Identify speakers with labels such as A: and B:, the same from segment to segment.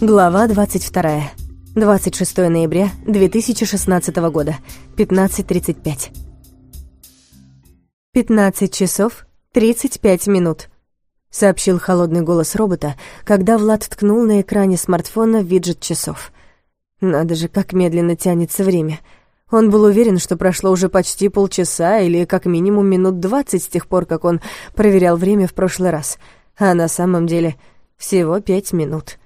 A: Глава 22. 26 ноября 2016 года. 15.35. 15 часов 35 минут. Сообщил холодный голос робота, когда Влад ткнул на экране смартфона виджет часов. Надо же, как медленно тянется время. Он был уверен, что прошло уже почти полчаса или как минимум минут двадцать с тех пор, как он проверял время в прошлый раз. А на самом деле всего пять минут.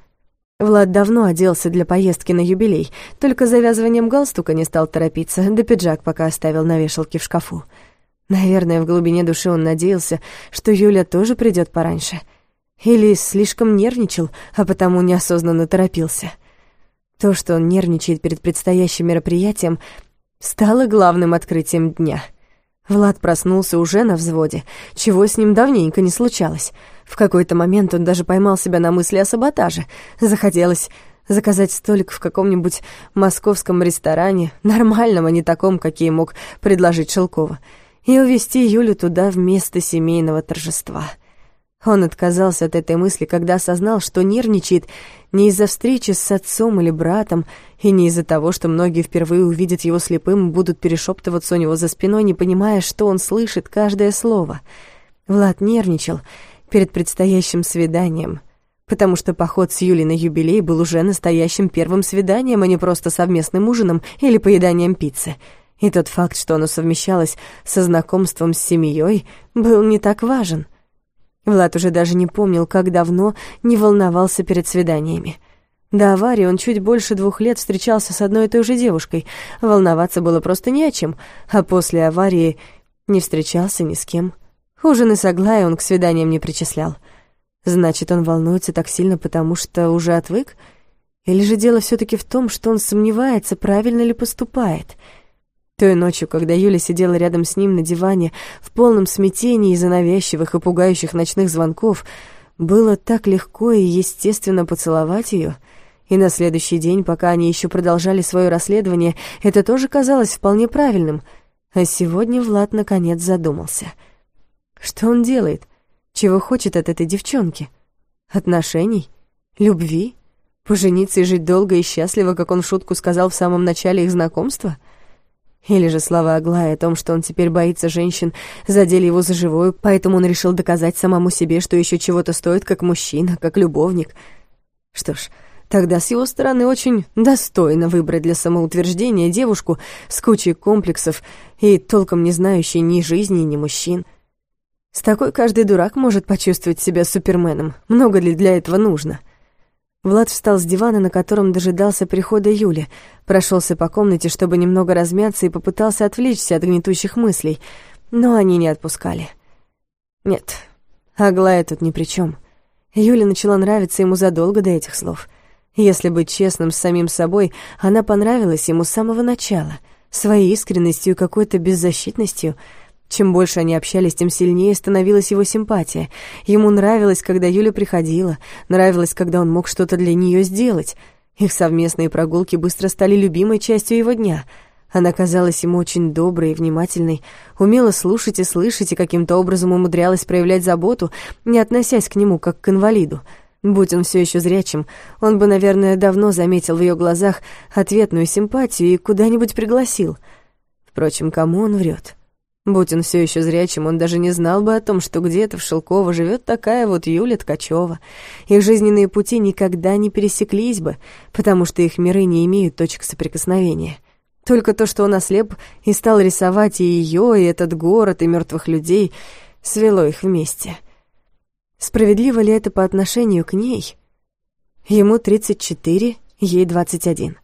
A: Влад давно оделся для поездки на юбилей, только завязыванием галстука не стал торопиться, да пиджак пока оставил на вешалке в шкафу. Наверное, в глубине души он надеялся, что Юля тоже придет пораньше. Или слишком нервничал, а потому неосознанно торопился. То, что он нервничает перед предстоящим мероприятием, стало главным открытием дня — Влад проснулся уже на взводе, чего с ним давненько не случалось. В какой-то момент он даже поймал себя на мысли о саботаже. Захотелось заказать столик в каком-нибудь московском ресторане, нормальном, а не таком, какие мог предложить Шелкова, и увезти Юлю туда вместо семейного торжества — он отказался от этой мысли, когда осознал, что нервничает не из-за встречи с отцом или братом, и не из-за того, что многие впервые увидят его слепым и будут перешептываться у него за спиной, не понимая, что он слышит каждое слово. Влад нервничал перед предстоящим свиданием, потому что поход с Юлей на юбилей был уже настоящим первым свиданием, а не просто совместным ужином или поеданием пиццы. И тот факт, что оно совмещалось со знакомством с семьей, был не так важен — Влад уже даже не помнил, как давно не волновался перед свиданиями. До аварии он чуть больше двух лет встречался с одной и той же девушкой. Волноваться было просто не о чем, а после аварии не встречался ни с кем. Ужины с Аглаей он к свиданиям не причислял. Значит, он волнуется так сильно, потому что уже отвык? Или же дело все таки в том, что он сомневается, правильно ли поступает — той ночью, когда Юля сидела рядом с ним на диване в полном смятении из-за навязчивых и пугающих ночных звонков, было так легко и естественно поцеловать ее. И на следующий день, пока они еще продолжали свое расследование, это тоже казалось вполне правильным. А сегодня Влад наконец задумался. Что он делает? Чего хочет от этой девчонки? Отношений? Любви? Пожениться и жить долго и счастливо, как он в шутку сказал в самом начале их знакомства — или же слова Аглая о том, что он теперь боится женщин, задели его за живую, поэтому он решил доказать самому себе, что еще чего-то стоит как мужчина, как любовник. Что ж, тогда с его стороны очень достойно выбрать для самоутверждения девушку с кучей комплексов и толком не знающей ни жизни, ни мужчин. С такой каждый дурак может почувствовать себя суперменом. Много ли для этого нужно?» Влад встал с дивана, на котором дожидался прихода Юли, прошелся по комнате, чтобы немного размяться и попытался отвлечься от гнетущих мыслей, но они не отпускали. Нет, Аглая тут ни при чем. Юля начала нравиться ему задолго до этих слов. Если быть честным с самим собой, она понравилась ему с самого начала, своей искренностью и какой-то беззащитностью — чем больше они общались, тем сильнее становилась его симпатия. Ему нравилось, когда Юля приходила, нравилось, когда он мог что-то для нее сделать. Их совместные прогулки быстро стали любимой частью его дня. Она казалась ему очень доброй и внимательной, умела слушать и слышать, и каким-то образом умудрялась проявлять заботу, не относясь к нему как к инвалиду. Будь он все еще зрячим, он бы, наверное, давно заметил в ее глазах ответную симпатию и куда-нибудь пригласил. Впрочем, кому он врет? Будь он все еще зрячим, он даже не знал бы о том, что где-то в Шелково живет такая вот Юля Ткачева. Их жизненные пути никогда не пересеклись бы, потому что их миры не имеют точек соприкосновения. Только то, что он ослеп и стал рисовать и ее, и этот город, и мертвых людей, свело их вместе. Справедливо ли это по отношению к ней? Ему 34, ей 21.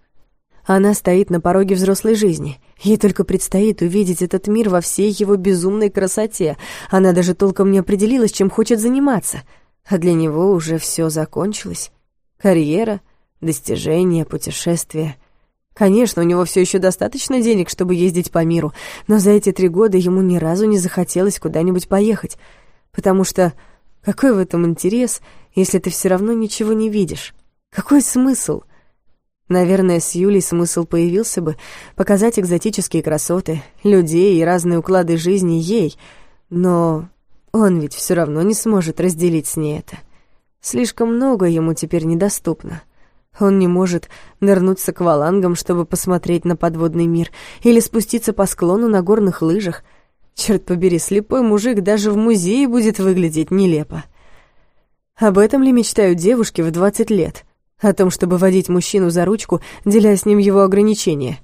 A: Она стоит на пороге взрослой жизни. Ей только предстоит увидеть этот мир во всей его безумной красоте. Она даже толком не определилась, чем хочет заниматься. А для него уже все закончилось. Карьера, достижения, путешествия. Конечно, у него все еще достаточно денег, чтобы ездить по миру, но за эти три года ему ни разу не захотелось куда-нибудь поехать. Потому что какой в этом интерес, если ты все равно ничего не видишь? Какой смысл — Наверное, с Юлей смысл появился бы показать экзотические красоты, людей и разные уклады жизни ей, но он ведь все равно не сможет разделить с ней это. Слишком много ему теперь недоступно. Он не может нырнуть с аквалангом, чтобы посмотреть на подводный мир, или спуститься по склону на горных лыжах. Черт побери, слепой мужик даже в музее будет выглядеть нелепо. Об этом ли мечтают девушки в 20 лет? О том, чтобы водить мужчину за ручку, деля с ним его ограничения?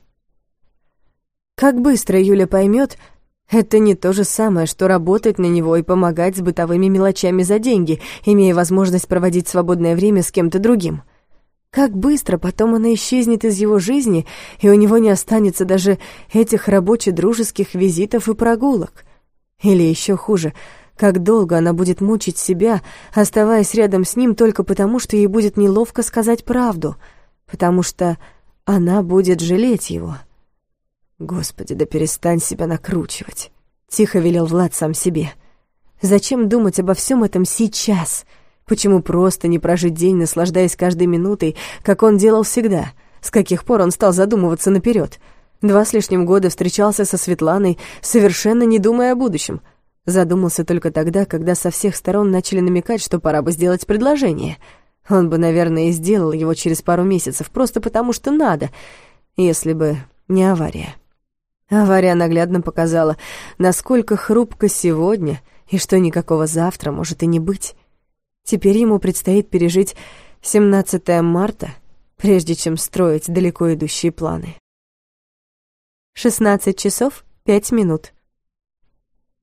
A: Как быстро Юля поймет, это не то же самое, что работать на него и помогать с бытовыми мелочами за деньги, имея возможность проводить свободное время с кем-то другим. Как быстро потом она исчезнет из его жизни, и у него не останется даже этих рабоче-дружеских визитов и прогулок. Или еще хуже, как долго она будет мучить себя, оставаясь рядом с ним только потому, что ей будет неловко сказать правду, потому что она будет жалеть его. «Господи, да перестань себя накручивать», — тихо велел Влад сам себе. «Зачем думать обо всем этом сейчас?» Почему просто не прожить день, наслаждаясь каждой минутой, как он делал всегда? С каких пор он стал задумываться наперед? Два с лишним года встречался со Светланой, совершенно не думая о будущем. Задумался только тогда, когда со всех сторон начали намекать, что пора бы сделать предложение. Он бы, наверное, и сделал его через пару месяцев, просто потому что надо, если бы не авария. Авария наглядно показала, насколько хрупко сегодня, и что никакого завтра может и не быть. Теперь ему предстоит пережить 17 марта, прежде чем строить далеко идущие планы. 16 часов 5 минут.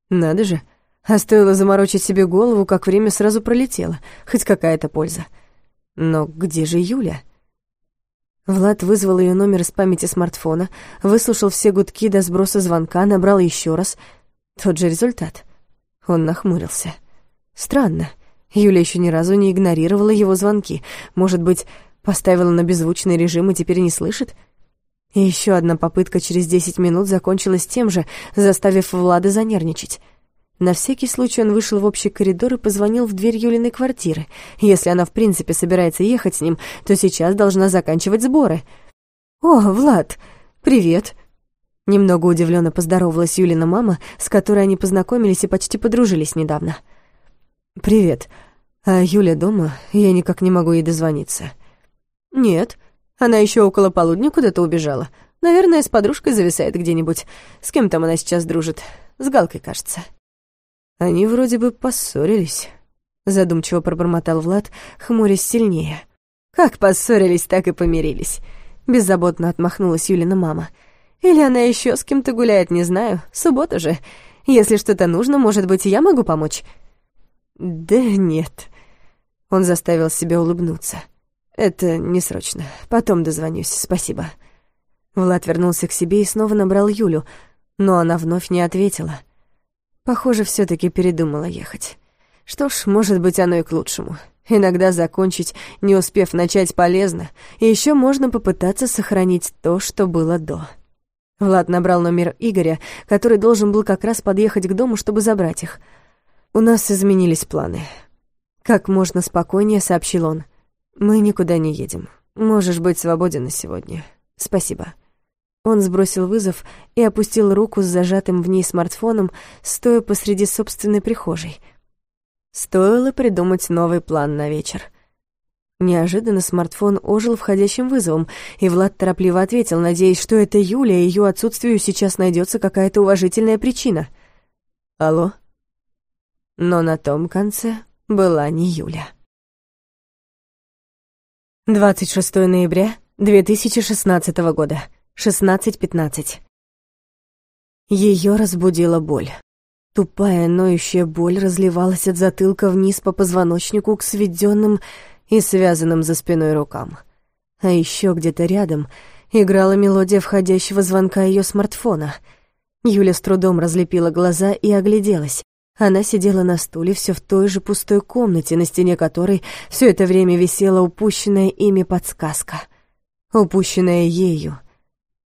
A: Надо же, а стоило заморочить себе голову, как время сразу пролетело, хоть какая-то польза. Но где же Юля? Влад вызвал ее номер из памяти смартфона, выслушал все гудки до сброса звонка, набрал еще раз. Тот же результат. Он нахмурился. Странно. Юля еще ни разу не игнорировала его звонки. Может быть, поставила на беззвучный режим и теперь не слышит? Еще одна попытка через десять минут закончилась тем же, заставив Влада занервничать. На всякий случай он вышел в общий коридор и позвонил в дверь Юлиной квартиры. Если она в принципе собирается ехать с ним, то сейчас должна заканчивать сборы. «О, Влад, привет!» Немного удивленно поздоровалась Юлина мама, с которой они познакомились и почти подружились недавно. «Привет. А Юля дома? Я никак не могу ей дозвониться». «Нет. Она еще около полудня куда-то убежала. Наверное, с подружкой зависает где-нибудь. С кем там она сейчас дружит? С Галкой, кажется».
B: «Они вроде бы поссорились», — задумчиво пробормотал Влад, хмурясь сильнее.
A: «Как поссорились, так и помирились», — беззаботно отмахнулась Юлина мама. «Или она еще с кем-то гуляет, не знаю. Суббота же. Если что-то нужно, может быть, я могу помочь?»
B: «Да нет». Он заставил себя улыбнуться. «Это не срочно. Потом дозвонюсь. Спасибо».
A: Влад вернулся к себе и снова набрал Юлю, но она вновь не ответила. Похоже, все таки передумала ехать. Что ж, может быть, оно и к лучшему. Иногда закончить, не успев начать, полезно, и еще можно попытаться сохранить то, что было до. Влад набрал номер Игоря, который должен был как раз подъехать к дому, чтобы забрать их — «У нас изменились планы». Как можно спокойнее сообщил он. «Мы никуда не едем. Можешь быть свободен на сегодня. Спасибо». Он сбросил вызов и опустил руку с зажатым в ней смартфоном, стоя посреди собственной прихожей. Стоило придумать новый план на вечер. Неожиданно смартфон ожил входящим вызовом, и Влад торопливо ответил, надеясь, что это Юля, и ее отсутствию сейчас найдется какая-то уважительная причина. «Алло?» но на том конце была не Юля. 26 ноября 2016 года, 16.15. Ее разбудила боль. Тупая, ноющая боль разливалась от затылка вниз по позвоночнику к сведенным и связанным за спиной рукам. А еще где-то рядом играла мелодия входящего звонка ее смартфона. Юля с трудом разлепила глаза и огляделась. Она сидела на стуле все в той же пустой комнате, на стене которой все это время висела упущенная ими подсказка. Упущенная ею.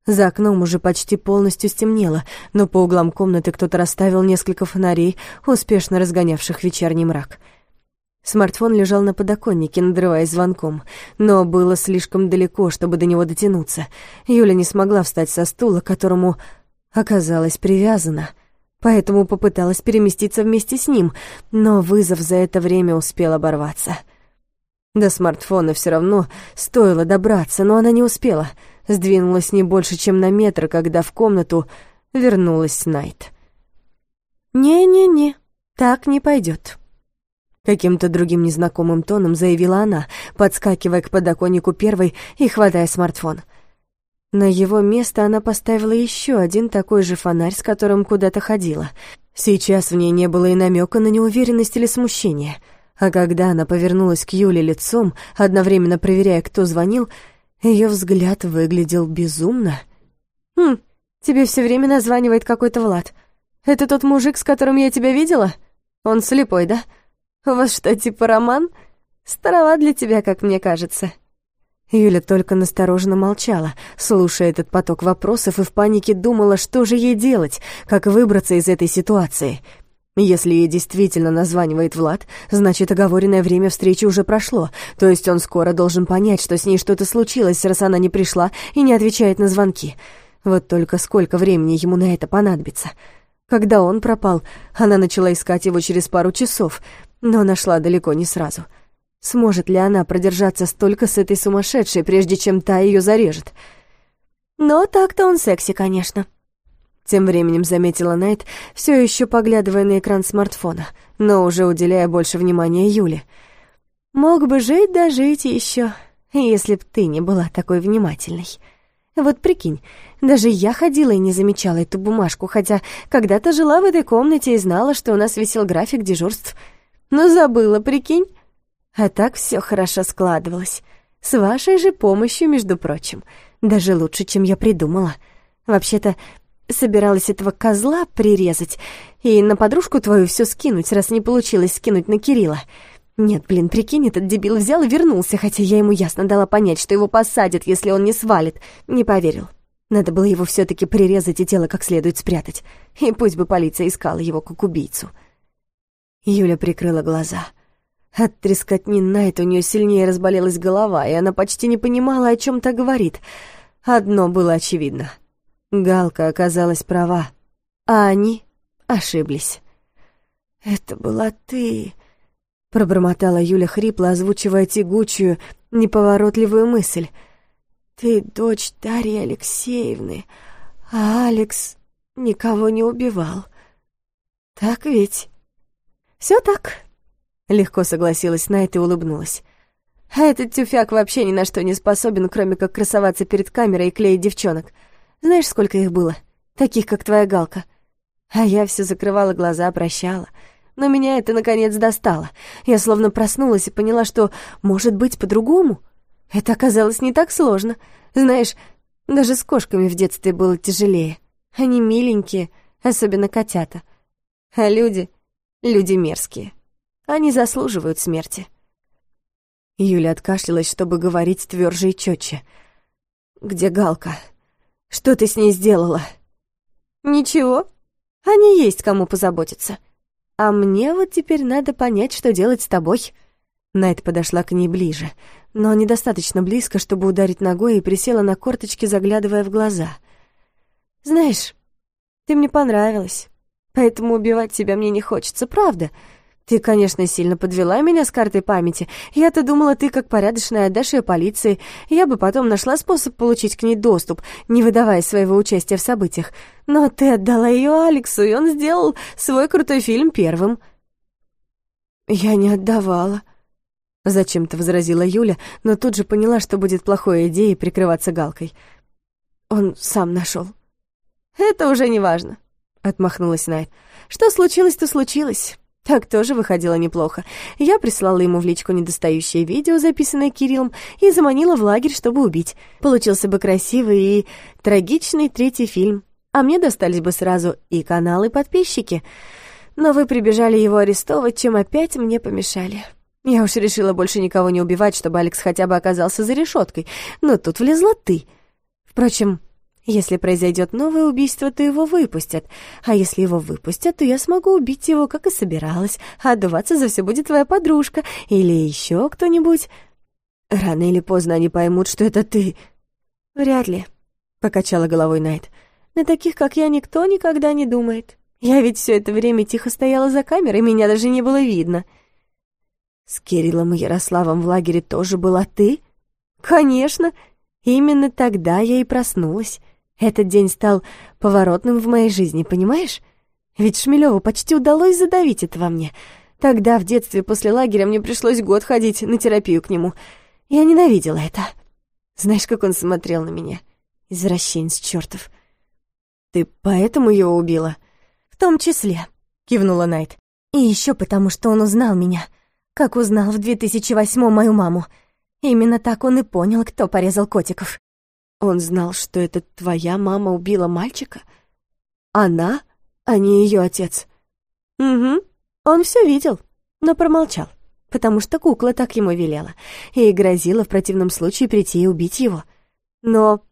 A: За окном уже почти полностью стемнело, но по углам комнаты кто-то расставил несколько фонарей, успешно разгонявших вечерний мрак. Смартфон лежал на подоконнике, надрываясь звонком, но было слишком далеко, чтобы до него дотянуться. Юля не смогла встать со стула, к которому оказалась привязана — поэтому попыталась переместиться вместе с ним, но вызов за это время успел оборваться.
B: До смартфона все равно стоило добраться, но она не успела. Сдвинулась не больше, чем на метр, когда в комнату вернулась Найт.
A: «Не-не-не, так не пойдет.
B: Каким-то другим незнакомым тоном заявила она, подскакивая к подоконнику первой и хватая смартфон. На его место она поставила еще один такой же фонарь, с которым куда-то ходила. Сейчас в ней не было и намека на неуверенность или смущение — а когда она повернулась к Юле лицом, одновременно проверяя, кто звонил, ее взгляд выглядел безумно.
A: «Хм, тебе все время названивает какой-то Влад. Это тот мужик, с которым я тебя видела? Он слепой, да? У вас что, типа роман? Старова для тебя, как мне кажется».
B: Юля только настороженно молчала, слушая этот поток вопросов и в панике думала, что же ей делать, как выбраться из этой ситуации — если ей действительно названивает Влад, значит, оговоренное время встречи уже прошло, то есть он скоро должен понять, что с ней что-то случилось, раз она не пришла и не отвечает на звонки. Вот только сколько времени ему на это понадобится. Когда он пропал, она начала искать его через пару часов, но нашла далеко не сразу. Сможет ли она продержаться столько с этой сумасшедшей, прежде чем та ее зарежет?
A: Но так-то он секси, конечно.
B: Тем временем заметила Найт, все еще поглядывая на экран смартфона, но уже уделяя больше внимания Юле.
A: «Мог бы жить да жить еще, если б ты не была такой внимательной. Вот прикинь, даже я ходила и не замечала эту бумажку, хотя когда-то жила в этой комнате и знала, что у нас висел график дежурств. Но забыла, прикинь? А так все хорошо складывалось. С вашей же помощью, между прочим. Даже лучше, чем я придумала. Вообще-то, Собиралась этого козла прирезать и на подружку твою все скинуть, раз не получилось скинуть на Кирилла. Нет, блин, прикинь, этот дебил взял и вернулся, хотя я ему ясно дала понять, что его посадят, если он не свалит. Не поверил. Надо было его все таки прирезать и тело как следует спрятать. И пусть бы полиция искала его как убийцу. Юля прикрыла глаза. От трескотни Найт у нее сильнее разболелась голова, и она почти не понимала, о чем то говорит. Одно было очевидно — Галка оказалась права, а они ошиблись. «Это была ты», — пробормотала Юля хрипло, озвучивая тягучую, неповоротливую мысль. «Ты дочь Дарьи Алексеевны, а Алекс никого не убивал. Так ведь?» «Все так», — легко согласилась Найт и улыбнулась. «А этот тюфяк вообще ни на что не способен, кроме как красоваться перед камерой и клеить девчонок». Знаешь, сколько их было? Таких, как твоя Галка. А я все закрывала глаза, прощала. Но меня это, наконец, достало. Я словно проснулась и поняла, что может быть по-другому. Это оказалось не так сложно. Знаешь, даже с кошками в детстве было тяжелее. Они миленькие, особенно котята. А люди, люди мерзкие. Они заслуживают смерти.
B: Юля откашлялась, чтобы говорить тверже и четче. «Где Галка?» Что ты с ней сделала?»
A: «Ничего. Они есть кому позаботиться. А мне вот теперь надо понять, что делать с тобой».
B: Найт подошла к ней ближе, но недостаточно близко, чтобы ударить ногой, и присела на корточки, заглядывая в глаза.
A: «Знаешь, ты мне понравилась, поэтому убивать тебя мне не хочется, правда?» Ты, конечно, сильно подвела меня с картой памяти. Я-то думала, ты, как порядочная, отдашь ее полиции. Я бы потом нашла способ получить к ней доступ, не выдавая своего участия в событиях. Но ты отдала ее Алексу, и он сделал свой крутой фильм первым.
B: Я не отдавала. Зачем-то возразила Юля, но тут же поняла, что будет плохой идеей прикрываться галкой. Он сам нашел.
A: «Это уже не важно», — отмахнулась Найт. «Что случилось, то случилось. Так тоже выходило неплохо. Я прислала ему в личку недостающее видео, записанное Кириллом, и заманила в лагерь, чтобы убить. Получился бы красивый и трагичный третий фильм. А мне достались бы сразу и каналы, и подписчики. Но вы прибежали его арестовывать, чем опять мне помешали. Я уж решила больше никого не убивать, чтобы Алекс хотя бы оказался за решеткой. Но тут влезла ты. Впрочем, если произойдет новое убийство, то его выпустят. А если его выпустят, то я смогу убить его, как и собиралась. А отдуваться за все будет твоя подружка или еще кто-нибудь. Рано или поздно они поймут, что это ты. Вряд ли, — покачала головой Найт. На таких, как я, никто никогда не думает. Я ведь все это время тихо стояла за камерой, меня даже не было видно.
B: С Кириллом и Ярославом в лагере тоже была ты?
A: Конечно, именно тогда я и проснулась. Этот день стал поворотным в моей жизни, понимаешь? Ведь Шмелеву почти удалось задавить это во мне. Тогда, в детстве, после лагеря, мне пришлось год ходить на терапию к нему. Я ненавидела это. Знаешь, как он смотрел на меня? Извращенец чертов.
B: Ты поэтому его убила?
A: В том числе, кивнула Найт. И еще потому, что он узнал меня. Как узнал в 2008-м мою маму. Именно так он и понял, кто порезал котиков.
B: Он знал, что это твоя мама убила мальчика? Она, а не ее отец?
A: Угу, он все видел, но промолчал, потому что кукла так ему велела и грозила в противном случае прийти и убить его. Но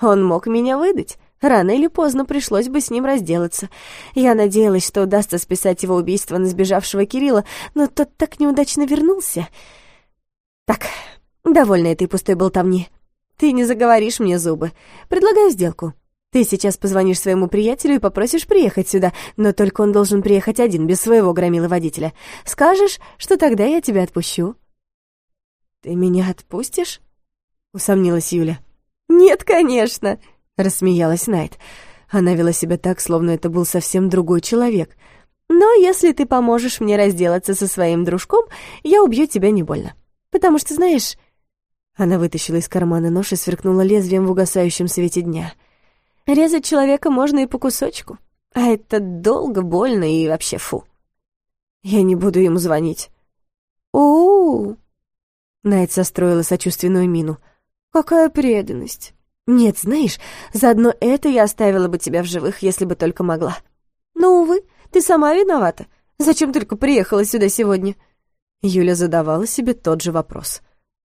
A: он мог меня выдать. Рано или поздно пришлось бы с ним разделаться. Я надеялась, что удастся списать его убийство на сбежавшего Кирилла, но тот так неудачно вернулся. Так, довольно этой пустой болтовни. Ты не заговоришь мне зубы. Предлагаю сделку. Ты сейчас позвонишь своему приятелю и попросишь приехать сюда, но только он должен приехать один, без своего громила водителя. Скажешь, что тогда я тебя отпущу».
B: «Ты меня отпустишь?» — усомнилась Юля.
A: «Нет, конечно», —
B: рассмеялась Найт. Она вела себя так, словно это был совсем другой человек.
A: «Но если ты поможешь мне разделаться со своим дружком, я убью тебя не больно. Потому что, знаешь,
B: она вытащила из кармана нож и сверкнула лезвием в угасающем свете дня.
A: «Резать человека можно и по кусочку, а это долго, больно и вообще фу».
B: «Я не буду ему звонить».
A: «У-у-у!»
B: Найт состроила сочувственную мину.
A: «Какая преданность!» «Нет, знаешь, заодно это я оставила бы тебя в живых, если бы только могла. Но, увы, ты сама виновата. Зачем только приехала сюда сегодня?»
B: Юля задавала себе тот же вопрос.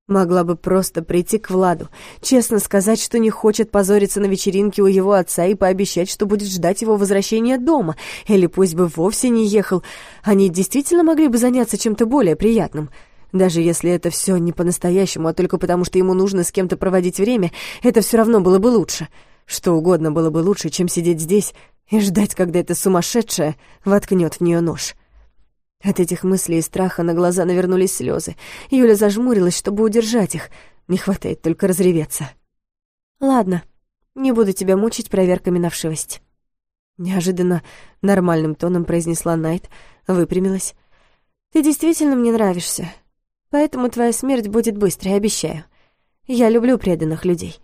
B: Могла бы просто прийти к Владу, честно сказать, что не хочет позориться на вечеринке у его отца и пообещать, что будет ждать его возвращения дома, или пусть бы вовсе не ехал. Они действительно могли бы заняться чем-то более приятным. Даже если это все не по-настоящему, а только потому, что ему нужно с кем-то проводить время, это все равно было бы лучше. Что угодно было бы лучше, чем сидеть здесь и ждать, когда эта сумасшедшая воткнет в нее нож. От этих мыслей и страха на глаза навернулись слезы. Юля зажмурилась, чтобы удержать их. Не хватает только разреветься.
A: «Ладно, не буду тебя мучить проверками на вшивость».
B: Неожиданно нормальным тоном произнесла Найт, выпрямилась.
A: «Ты действительно мне нравишься, поэтому твоя смерть будет быстрой, обещаю. Я люблю преданных людей.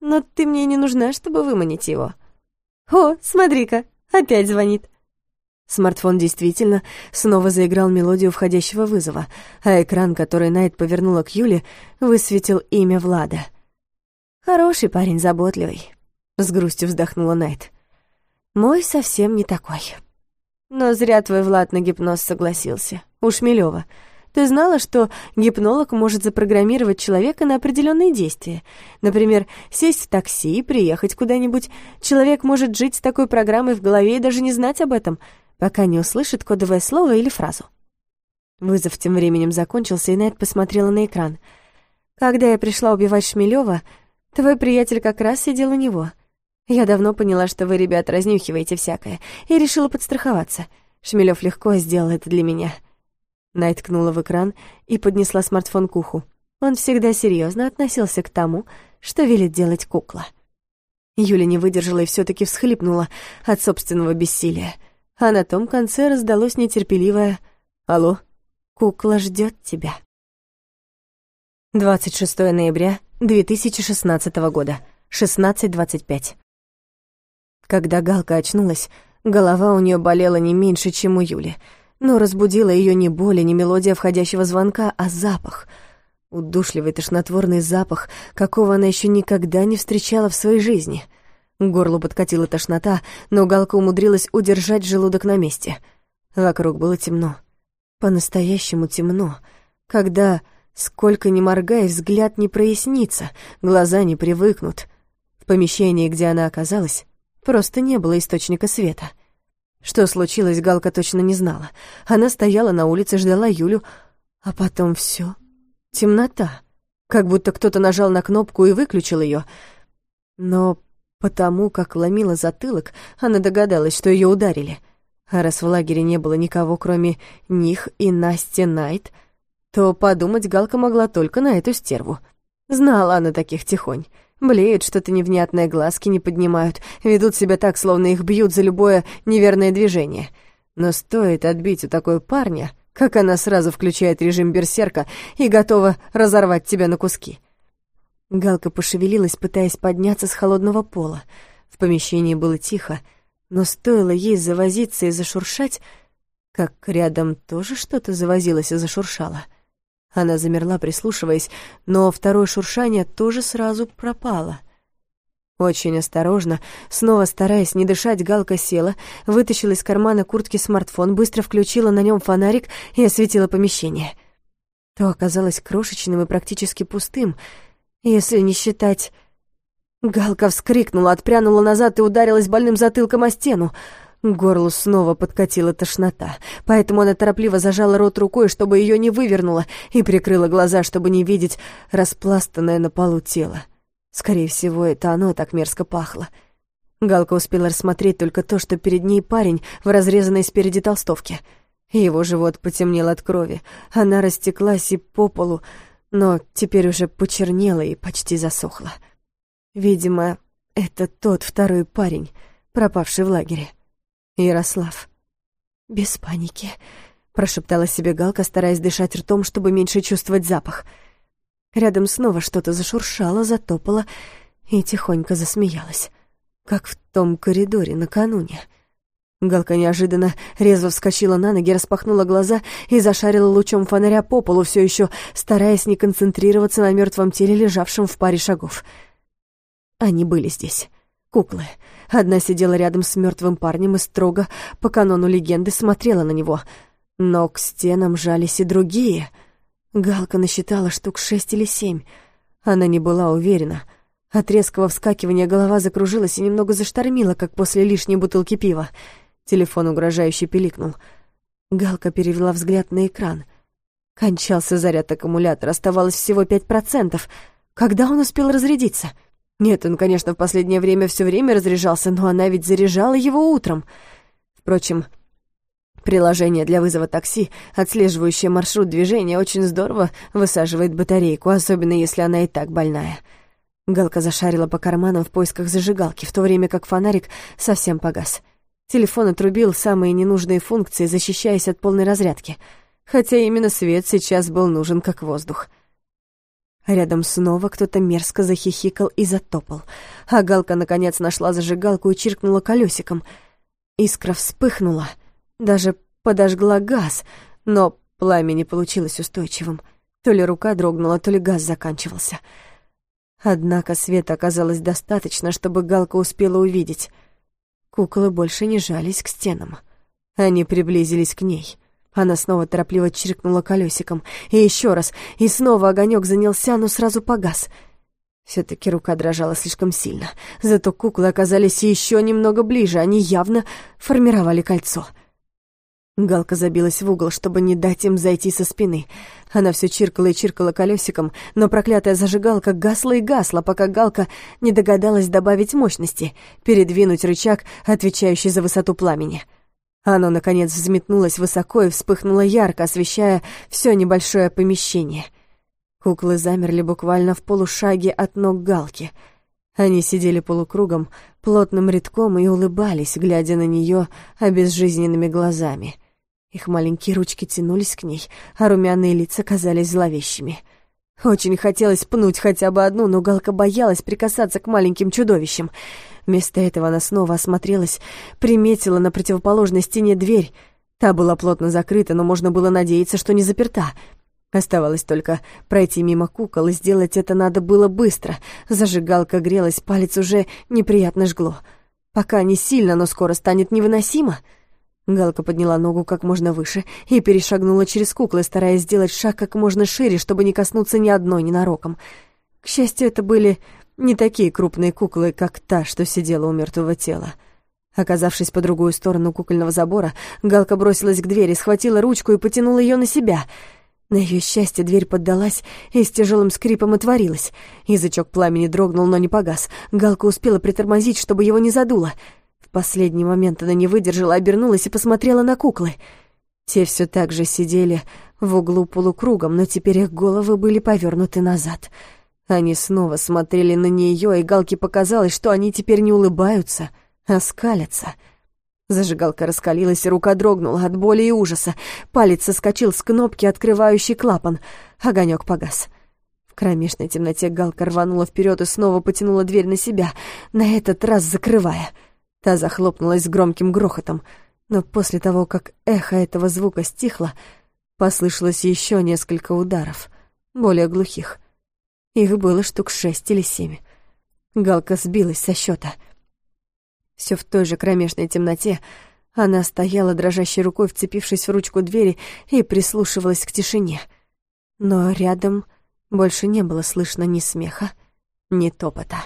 A: Но ты мне не нужна, чтобы выманить его. О, смотри-ка, опять звонит».
B: Смартфон действительно снова заиграл мелодию входящего вызова, а экран, который Найт повернула к Юле, высветил имя Влада.
A: «Хороший парень, заботливый», —
B: с грустью вздохнула Найт.
A: «Мой совсем не такой. Но зря твой Влад на гипноз согласился. У Шмелёва. Ты знала, что гипнолог может запрограммировать человека на определенные действия? Например, сесть в такси и приехать куда-нибудь. Человек может жить с такой программой в голове и даже не знать об этом — пока не услышит кодовое слово или фразу. Вызов тем временем закончился, и Найт посмотрела на экран. «Когда я пришла убивать Шмелева, твой приятель как раз сидел у него. Я давно поняла, что вы, ребят, разнюхиваете всякое, и решила подстраховаться. Шмелев легко сделал это для меня». Найт ткнула в экран и поднесла смартфон к уху. Он всегда серьезно относился к тому, что велит делать кукла. Юля не выдержала и все таки всхлипнула от собственного бессилия а на том конце раздалось нетерпеливое «Алло, кукла ждет тебя». 26 ноября 2016 года, 16.25. Когда Галка очнулась, голова у нее болела не меньше, чем у Юли, но разбудила ее не боль не мелодия входящего звонка, а запах. Удушливый тошнотворный запах, какого она еще никогда не встречала в своей жизни — к горлу подкатила тошнота, но Галка умудрилась удержать желудок на месте. Вокруг было темно. По-настоящему темно. Когда, сколько ни моргай, взгляд не прояснится, глаза не привыкнут. В помещении, где она оказалась, просто не было источника света. Что случилось, Галка точно не знала. Она стояла на улице, ждала Юлю, а потом все Темнота. Как будто кто-то нажал на кнопку и выключил ее. Но Потому как ломила затылок, она догадалась, что ее ударили. А раз в лагере не было никого, кроме них и Насти Найт, то подумать Галка могла только на эту стерву. Знала она таких тихонь. Блеют что-то невнятное, глазки не поднимают, ведут себя так, словно их бьют за любое неверное движение. Но стоит отбить у такой парня, как она сразу включает режим берсерка и готова разорвать тебя на куски. Галка пошевелилась, пытаясь подняться с холодного пола. В помещении было тихо, но стоило ей завозиться и зашуршать, как рядом тоже что-то завозилось и зашуршало. Она замерла, прислушиваясь, но второе шуршание тоже сразу пропало. Очень осторожно, снова стараясь не дышать, Галка села, вытащила из кармана куртки смартфон, быстро включила на нем фонарик и осветила помещение. То оказалось крошечным и практически пустым, если не считать... Галка вскрикнула, отпрянула назад и ударилась больным затылком о стену. Горлу снова подкатила тошнота, поэтому она торопливо зажала рот рукой, чтобы ее не вывернуло, и прикрыла глаза, чтобы не видеть распластанное на полу тело. Скорее всего, это оно так мерзко пахло. Галка успела рассмотреть только то, что перед ней парень в разрезанной спереди толстовке. Его живот потемнел от крови, она растеклась и по полу, но теперь уже почернела и почти засохла. Видимо, это тот второй парень, пропавший в лагере. Ярослав. «Без паники», — прошептала себе Галка, стараясь дышать ртом, чтобы меньше чувствовать запах. Рядом снова что-то зашуршало, затопало и тихонько засмеялась, как в том коридоре накануне. Галка неожиданно резво вскочила на ноги, распахнула глаза и зашарила лучом фонаря по полу, все еще стараясь не концентрироваться на мертвом теле, лежавшем в паре шагов. Они были здесь. Куклы. Одна сидела рядом с мертвым парнем и строго, по канону легенды, смотрела на него. Но к стенам жались и другие. Галка насчитала штук шесть или семь. Она не была уверена. От резкого вскакивания голова закружилась и немного заштормила, как после лишней бутылки пива. Телефон угрожающе пиликнул. Галка перевела взгляд на экран. Кончался заряд аккумулятора, оставалось всего пять процентов. Когда он успел разрядиться? — нет, он, конечно, в последнее время все время разряжался, но она ведь заряжала его утром. Впрочем, приложение для вызова такси, отслеживающее маршрут движения, очень здорово высаживает батарейку, особенно если она и так больная. Галка зашарила по карманам в поисках зажигалки, в то время как фонарик совсем погас. Телефон отрубил самые ненужные функции, защищаясь от полной разрядки. Хотя именно свет сейчас был нужен как воздух. Рядом снова кто-то мерзко захихикал и затопал. А Галка, наконец, нашла зажигалку и чиркнула колесиком. Искра вспыхнула, даже подожгла газ, но пламя не получилось устойчивым. То ли рука дрогнула, то ли газ заканчивался. Однако света оказалось достаточно, чтобы Галка успела увидеть. Куклы больше не жались к стенам. Они приблизились к ней — она снова торопливо чиркнула колесиком. И еще раз. И снова огонек занялся, но сразу погас. Все-таки рука дрожала слишком сильно. Зато куклы оказались еще немного ближе. Они явно формировали кольцо. Галка забилась в угол, чтобы не дать им зайти со спины. Она все чиркала и чиркала колесиком, но проклятая зажигалка гасла и гасла, пока Галка не догадалась добавить мощности, передвинуть рычаг, отвечающий за высоту пламени. — оно, наконец, взметнулось высоко и вспыхнуло ярко, освещая все небольшое помещение. Куклы замерли буквально в полушаге от ног Галки. Они сидели полукругом, плотным рядком и улыбались, глядя на нее обезжизненными глазами. Их маленькие ручки тянулись к ней, а румяные лица казались зловещими. Очень хотелось пнуть хотя бы одну, но Галка боялась прикасаться к маленьким чудовищам — Вместо этого она снова осмотрелась, приметила на противоположной стене дверь. Та была плотно закрыта, но можно было надеяться, что не заперта. Оставалось только пройти мимо кукол, и сделать это надо было быстро. Зажигалка грелась, палец уже неприятно жгло. Пока не сильно, но скоро станет невыносимо. Галка подняла ногу как можно выше и перешагнула через куклы, стараясь сделать шаг как можно шире, чтобы не коснуться ни одной ненароком. К счастью, это были не такие крупные куклы, как та, что сидела у мертвого тела. Оказавшись по другую сторону кукольного забора, Галка бросилась к двери, схватила ручку и потянула ее на себя. На ее счастье дверь поддалась и с тяжелым скрипом отворилась. Язычок пламени дрогнул, но не погас. Галка успела притормозить, чтобы его не задуло. В последний момент она не выдержала, обернулась и посмотрела на куклы. Те все так же сидели, в углу полукругом, но теперь их головы были повернуты назад. Они снова смотрели на нее, и Галке показалось, что они теперь не улыбаются, а скалятся. Зажигалка раскалилась, и рука дрогнула от боли и ужаса. Палец соскочил с кнопки, открывающей клапан. Огонек погас. В кромешной темноте Галка рванула вперед и снова потянула дверь на себя, на этот раз закрывая. Та захлопнулась громким грохотом, но после того, как эхо этого звука стихло, послышалось еще несколько ударов, более глухих — их было штук шесть или семь. Галка сбилась со счета. Все в той же кромешной темноте она стояла дрожащей рукой, вцепившись в ручку двери, и прислушивалась к тишине. Но рядом больше не было слышно ни смеха, ни топота.